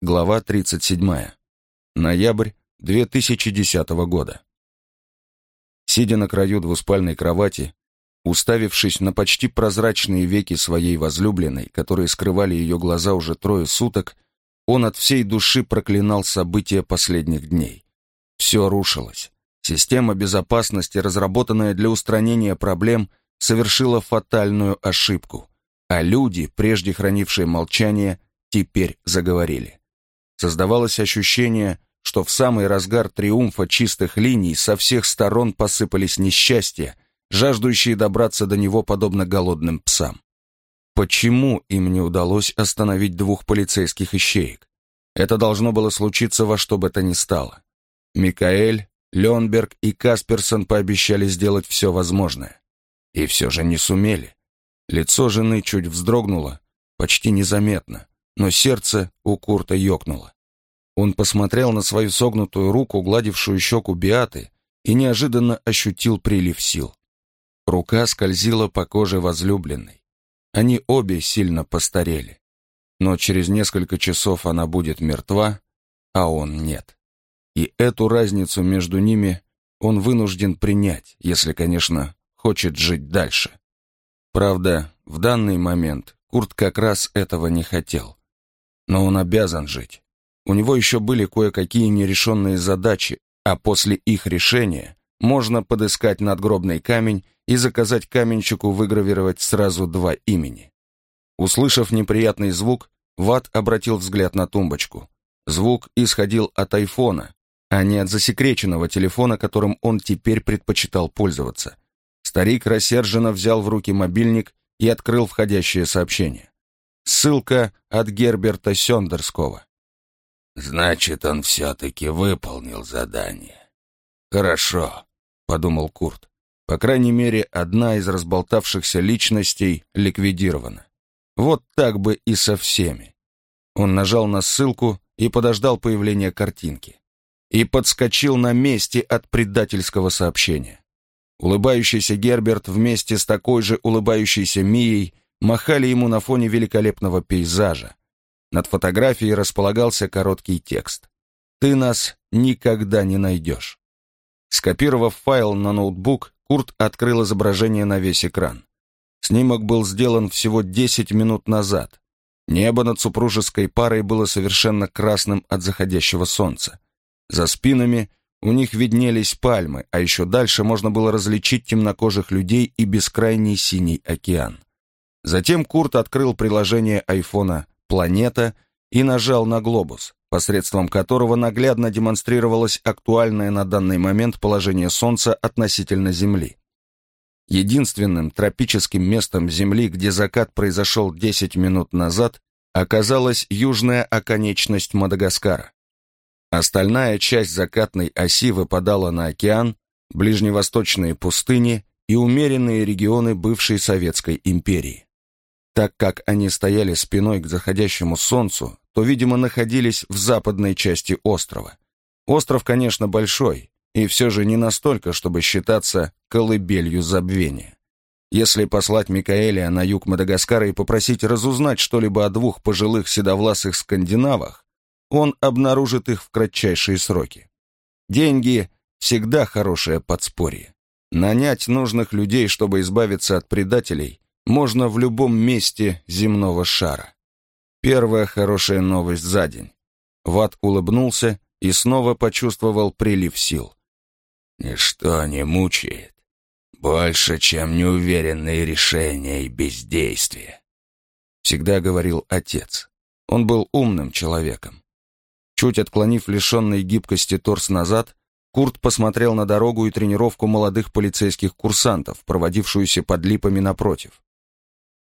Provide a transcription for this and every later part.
Глава 37. Ноябрь 2010 года. Сидя на краю двуспальной кровати, уставившись на почти прозрачные веки своей возлюбленной, которые скрывали ее глаза уже трое суток, он от всей души проклинал события последних дней. Все рушилось. Система безопасности, разработанная для устранения проблем, совершила фатальную ошибку, а люди, прежде хранившие молчание, теперь заговорили. Создавалось ощущение, что в самый разгар триумфа чистых линий со всех сторон посыпались несчастья, жаждущие добраться до него подобно голодным псам. Почему им не удалось остановить двух полицейских ищеек? Это должно было случиться во что бы то ни стало. Микаэль, Ленберг и Касперсон пообещали сделать все возможное. И все же не сумели. Лицо жены чуть вздрогнуло, почти незаметно, но сердце у Курта ёкнуло. Он посмотрел на свою согнутую руку, гладившую щеку Биаты, и неожиданно ощутил прилив сил. Рука скользила по коже возлюбленной. Они обе сильно постарели. Но через несколько часов она будет мертва, а он нет. И эту разницу между ними он вынужден принять, если, конечно, хочет жить дальше. Правда, в данный момент Курт как раз этого не хотел. Но он обязан жить. У него еще были кое-какие нерешенные задачи, а после их решения можно подыскать надгробный камень и заказать каменщику выгравировать сразу два имени. Услышав неприятный звук, Ват обратил взгляд на тумбочку. Звук исходил от айфона, а не от засекреченного телефона, которым он теперь предпочитал пользоваться. Старик рассерженно взял в руки мобильник и открыл входящее сообщение. Ссылка от Герберта Сёндерского. «Значит, он все-таки выполнил задание». «Хорошо», — подумал Курт. По крайней мере, одна из разболтавшихся личностей ликвидирована. Вот так бы и со всеми. Он нажал на ссылку и подождал появления картинки. И подскочил на месте от предательского сообщения. Улыбающийся Герберт вместе с такой же улыбающейся Мией махали ему на фоне великолепного пейзажа. Над фотографией располагался короткий текст. «Ты нас никогда не найдешь». Скопировав файл на ноутбук, Курт открыл изображение на весь экран. Снимок был сделан всего 10 минут назад. Небо над супружеской парой было совершенно красным от заходящего солнца. За спинами у них виднелись пальмы, а еще дальше можно было различить темнокожих людей и бескрайний синий океан. Затем Курт открыл приложение айфона «Планета» и нажал на глобус, посредством которого наглядно демонстрировалось актуальное на данный момент положение Солнца относительно Земли. Единственным тропическим местом Земли, где закат произошел 10 минут назад, оказалась южная оконечность Мадагаскара. Остальная часть закатной оси выпадала на океан, ближневосточные пустыни и умеренные регионы бывшей Советской империи. Так как они стояли спиной к заходящему солнцу, то, видимо, находились в западной части острова. Остров, конечно, большой, и все же не настолько, чтобы считаться колыбелью забвения. Если послать Микаэля на юг Мадагаскара и попросить разузнать что-либо о двух пожилых седовласых скандинавах, он обнаружит их в кратчайшие сроки. Деньги — всегда хорошее подспорье. Нанять нужных людей, чтобы избавиться от предателей, можно в любом месте земного шара. Первая хорошая новость за день. Ват улыбнулся и снова почувствовал прилив сил. «Ничто не мучает. Больше, чем неуверенные решения и бездействие», — всегда говорил отец. Он был умным человеком. Чуть отклонив лишенный гибкости торс назад, Курт посмотрел на дорогу и тренировку молодых полицейских курсантов, проводившуюся под липами напротив.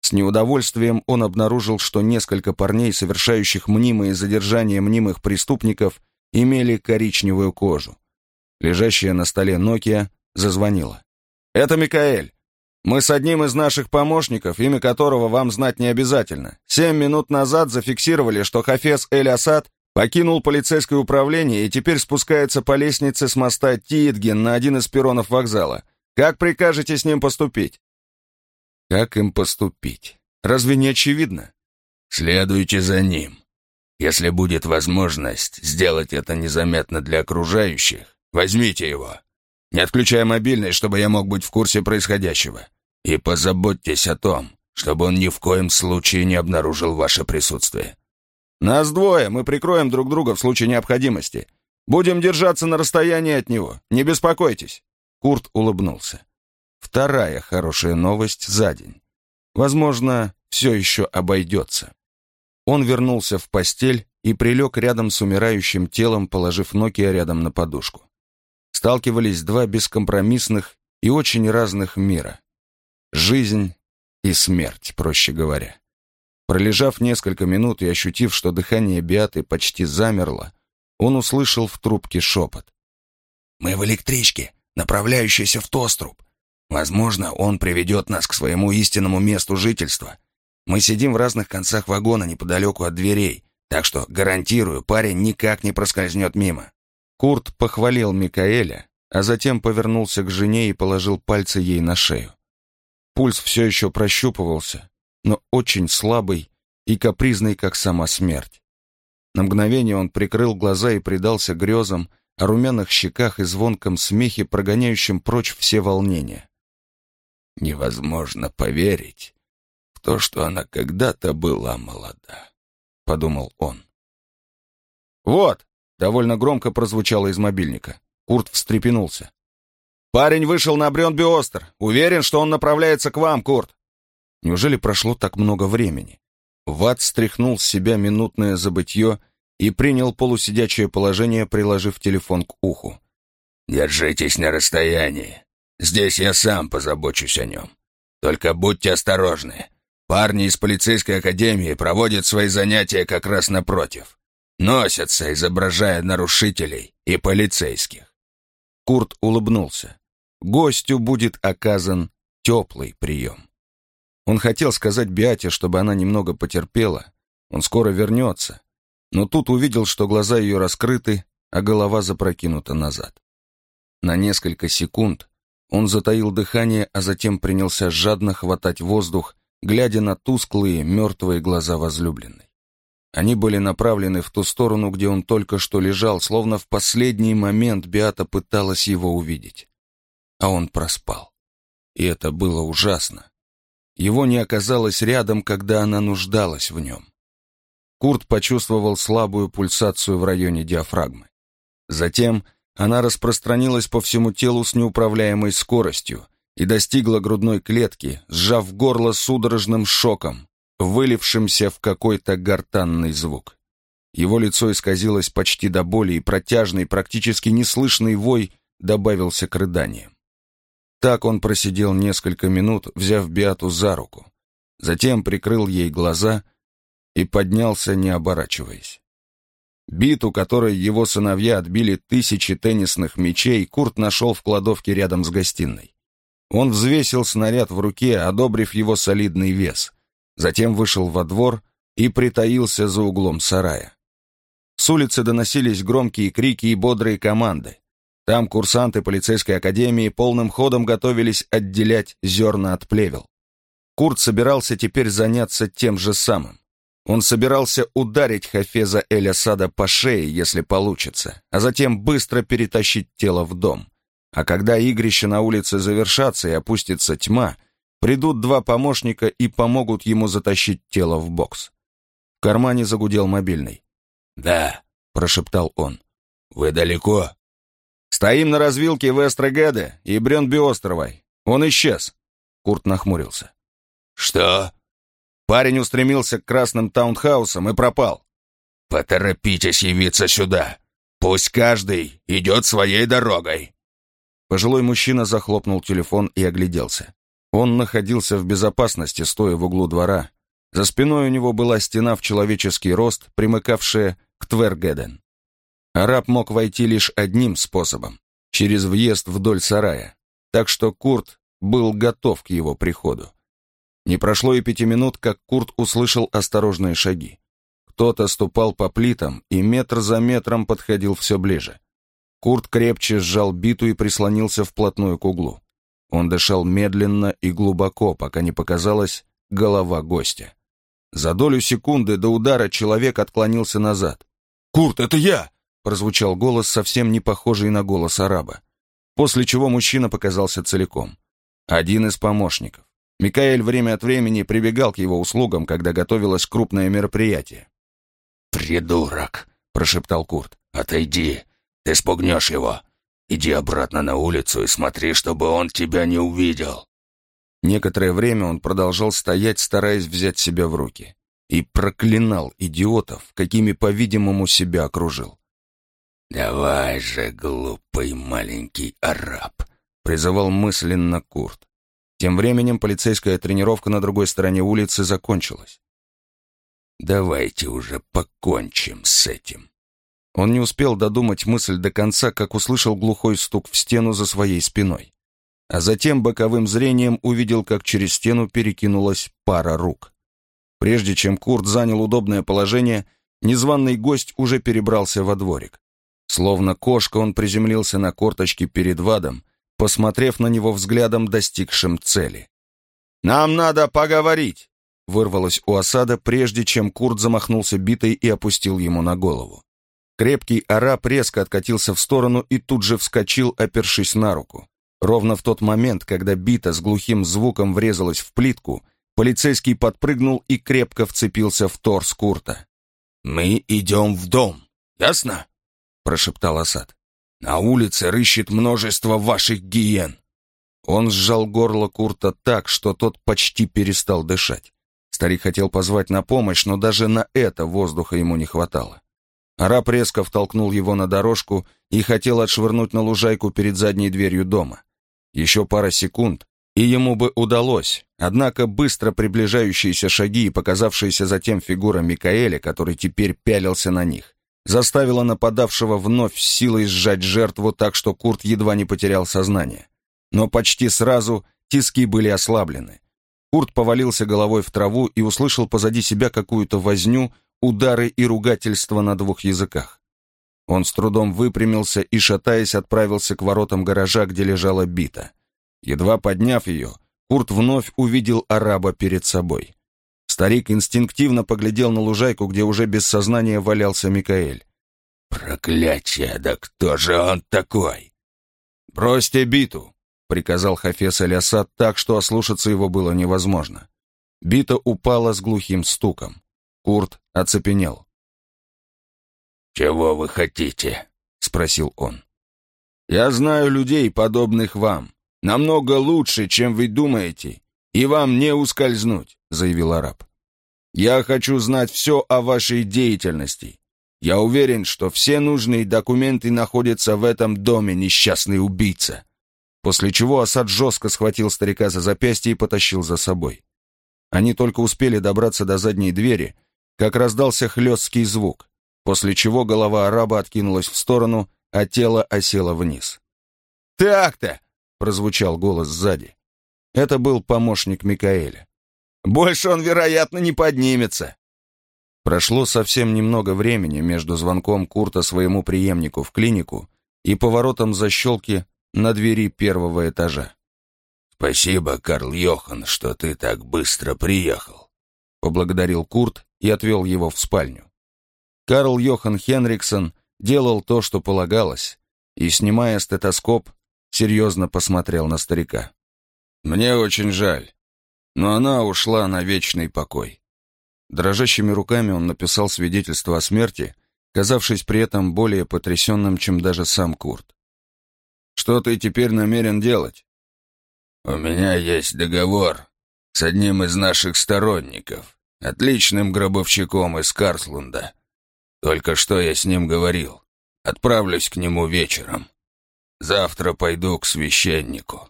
С неудовольствием он обнаружил, что несколько парней, совершающих мнимые задержания мнимых преступников, имели коричневую кожу. Лежащая на столе Nokia зазвонила. «Это Микаэль. Мы с одним из наших помощников, имя которого вам знать не обязательно. Семь минут назад зафиксировали, что Хафез Эль-Асад Покинул полицейское управление и теперь спускается по лестнице с моста Тиитген на один из перронов вокзала. Как прикажете с ним поступить? Как им поступить? Разве не очевидно? Следуйте за ним. Если будет возможность сделать это незаметно для окружающих, возьмите его. Не отключая мобильный, чтобы я мог быть в курсе происходящего. И позаботьтесь о том, чтобы он ни в коем случае не обнаружил ваше присутствие. Нас двое, мы прикроем друг друга в случае необходимости. Будем держаться на расстоянии от него, не беспокойтесь. Курт улыбнулся. Вторая хорошая новость за день. Возможно, все еще обойдется. Он вернулся в постель и прилег рядом с умирающим телом, положив Нокия рядом на подушку. Сталкивались два бескомпромиссных и очень разных мира. Жизнь и смерть, проще говоря. Пролежав несколько минут и ощутив, что дыхание Биаты почти замерло, он услышал в трубке шепот. «Мы в электричке, направляющейся в Тоструб. Возможно, он приведет нас к своему истинному месту жительства. Мы сидим в разных концах вагона неподалеку от дверей, так что, гарантирую, парень никак не проскользнет мимо». Курт похвалил Микаэля, а затем повернулся к жене и положил пальцы ей на шею. Пульс все еще прощупывался, но очень слабый и капризный, как сама смерть. На мгновение он прикрыл глаза и предался грезам о румяных щеках и звонком смехе, прогоняющем прочь все волнения. «Невозможно поверить в то, что она когда-то была молода», — подумал он. «Вот!» — довольно громко прозвучало из мобильника. Курт встрепенулся. «Парень вышел на Брёнби-Остер. Уверен, что он направляется к вам, Курт». Неужели прошло так много времени? Ват стряхнул с себя минутное забытье и принял полусидячее положение, приложив телефон к уху. «Держитесь на расстоянии. Здесь я сам позабочусь о нем. Только будьте осторожны. Парни из полицейской академии проводят свои занятия как раз напротив. Носятся, изображая нарушителей и полицейских». Курт улыбнулся. Гостю будет оказан теплый прием. Он хотел сказать Биате, чтобы она немного потерпела. Он скоро вернется. Но тут увидел, что глаза ее раскрыты, а голова запрокинута назад. На несколько секунд он затаил дыхание, а затем принялся жадно хватать воздух, глядя на тусклые, мертвые глаза возлюбленной. Они были направлены в ту сторону, где он только что лежал, словно в последний момент Биата пыталась его увидеть. А он проспал. И это было ужасно. Его не оказалось рядом, когда она нуждалась в нем. Курт почувствовал слабую пульсацию в районе диафрагмы. Затем она распространилась по всему телу с неуправляемой скоростью и достигла грудной клетки, сжав горло судорожным шоком, вылившимся в какой-то гортанный звук. Его лицо исказилось почти до боли, и протяжный, практически неслышный вой добавился к рыданиям. Так он просидел несколько минут, взяв Биату за руку. Затем прикрыл ей глаза и поднялся, не оборачиваясь. Биту, которой его сыновья отбили тысячи теннисных мячей, Курт нашел в кладовке рядом с гостиной. Он взвесил снаряд в руке, одобрив его солидный вес. Затем вышел во двор и притаился за углом сарая. С улицы доносились громкие крики и бодрые команды. Там курсанты полицейской академии полным ходом готовились отделять зерна от плевел. Курт собирался теперь заняться тем же самым. Он собирался ударить Хафеза Эль-Асада по шее, если получится, а затем быстро перетащить тело в дом. А когда игрища на улице завершатся и опустится тьма, придут два помощника и помогут ему затащить тело в бокс. В кармане загудел мобильный. «Да», — прошептал он. «Вы далеко?» «Стоим на развилке Вестрегеде и Брёнби-островой. Он исчез». Курт нахмурился. «Что?» Парень устремился к красным таунхаусам и пропал. «Поторопитесь явиться сюда. Пусть каждый идет своей дорогой». Пожилой мужчина захлопнул телефон и огляделся. Он находился в безопасности, стоя в углу двора. За спиной у него была стена в человеческий рост, примыкавшая к Твергеден. Араб мог войти лишь одним способом — через въезд вдоль сарая, так что Курт был готов к его приходу. Не прошло и пяти минут, как Курт услышал осторожные шаги. Кто-то ступал по плитам и метр за метром подходил все ближе. Курт крепче сжал биту и прислонился вплотную к углу. Он дышал медленно и глубоко, пока не показалась голова гостя. За долю секунды до удара человек отклонился назад. «Курт, это я!» — прозвучал голос, совсем не похожий на голос араба. После чего мужчина показался целиком. Один из помощников. Микаэль время от времени прибегал к его услугам, когда готовилось крупное мероприятие. «Придурок!» — прошептал Курт. «Отойди! Ты спугнешь его! Иди обратно на улицу и смотри, чтобы он тебя не увидел!» Некоторое время он продолжал стоять, стараясь взять себя в руки, и проклинал идиотов, какими, по-видимому, себя окружил. «Давай же, глупый маленький араб!» — призывал мысленно Курт. Тем временем полицейская тренировка на другой стороне улицы закончилась. «Давайте уже покончим с этим». Он не успел додумать мысль до конца, как услышал глухой стук в стену за своей спиной а затем боковым зрением увидел, как через стену перекинулась пара рук. Прежде чем Курт занял удобное положение, незваный гость уже перебрался во дворик. Словно кошка он приземлился на корточки перед Вадом, посмотрев на него взглядом, достигшим цели. «Нам надо поговорить!» вырвалось у осада, прежде чем Курт замахнулся битой и опустил ему на голову. Крепкий араб резко откатился в сторону и тут же вскочил, опершись на руку. Ровно в тот момент, когда бита с глухим звуком врезалась в плитку, полицейский подпрыгнул и крепко вцепился в торс Курта. «Мы идем в дом, ясно?» — прошептал Асад. «На улице рыщет множество ваших гиен». Он сжал горло Курта так, что тот почти перестал дышать. Старик хотел позвать на помощь, но даже на это воздуха ему не хватало. Араб резко втолкнул его на дорожку и хотел отшвырнуть на лужайку перед задней дверью дома. Еще пара секунд, и ему бы удалось, однако быстро приближающиеся шаги и показавшаяся затем фигура Микаэля, который теперь пялился на них, заставила нападавшего вновь силой сжать жертву так, что Курт едва не потерял сознание. Но почти сразу тиски были ослаблены. Курт повалился головой в траву и услышал позади себя какую-то возню, удары и ругательства на двух языках. Он с трудом выпрямился и, шатаясь, отправился к воротам гаража, где лежала бита. Едва подняв ее, Курт вновь увидел араба перед собой. Старик инстинктивно поглядел на лужайку, где уже без сознания валялся Микаэль. «Проклятие! Да кто же он такой?» «Бросьте биту!» — приказал Хафес Алясад так, что ослушаться его было невозможно. Бита упала с глухим стуком. Курт оцепенел. «Чего вы хотите?» — спросил он. «Я знаю людей, подобных вам, намного лучше, чем вы думаете, и вам не ускользнуть», — заявил араб. «Я хочу знать все о вашей деятельности. Я уверен, что все нужные документы находятся в этом доме, несчастный убийца». После чего Асад жестко схватил старика за запястье и потащил за собой. Они только успели добраться до задней двери, как раздался хлесткий звук после чего голова араба откинулась в сторону, а тело осело вниз. «Так-то!» — прозвучал голос сзади. Это был помощник Микаэля. «Больше он, вероятно, не поднимется!» Прошло совсем немного времени между звонком Курта своему преемнику в клинику и поворотом защелки на двери первого этажа. «Спасибо, Карл Йохан, что ты так быстро приехал», — поблагодарил Курт и отвел его в спальню. Карл Йохан Хенриксон делал то, что полагалось, и, снимая стетоскоп, серьезно посмотрел на старика. «Мне очень жаль, но она ушла на вечный покой». Дрожащими руками он написал свидетельство о смерти, казавшись при этом более потрясенным, чем даже сам Курт. «Что ты теперь намерен делать?» «У меня есть договор с одним из наших сторонников, отличным гробовщиком из Карслунда. Только что я с ним говорил. Отправлюсь к нему вечером. Завтра пойду к священнику.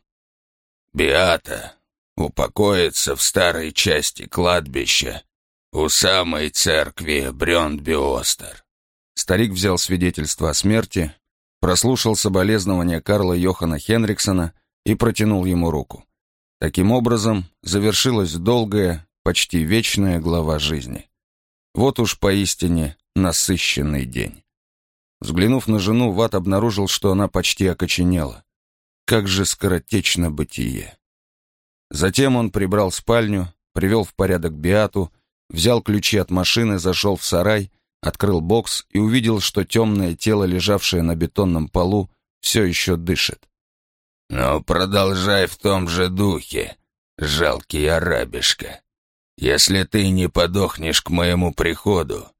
Биата упокоится в старой части кладбища у самой церкви Брёндбиостер. Старик взял свидетельство о смерти, прослушал соболезнования Карла Йохана Хенриксона и протянул ему руку. Таким образом, завершилась долгая, почти вечная глава жизни. Вот уж поистине насыщенный день. Взглянув на жену, Ват обнаружил, что она почти окоченела. Как же скоротечно бытие. Затем он прибрал спальню, привел в порядок Биату взял ключи от машины, зашел в сарай, открыл бокс и увидел, что темное тело, лежавшее на бетонном полу, все еще дышит. «Ну, продолжай в том же духе, жалкий арабишка. Если ты не подохнешь к моему приходу,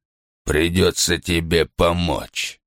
придется тебе помочь».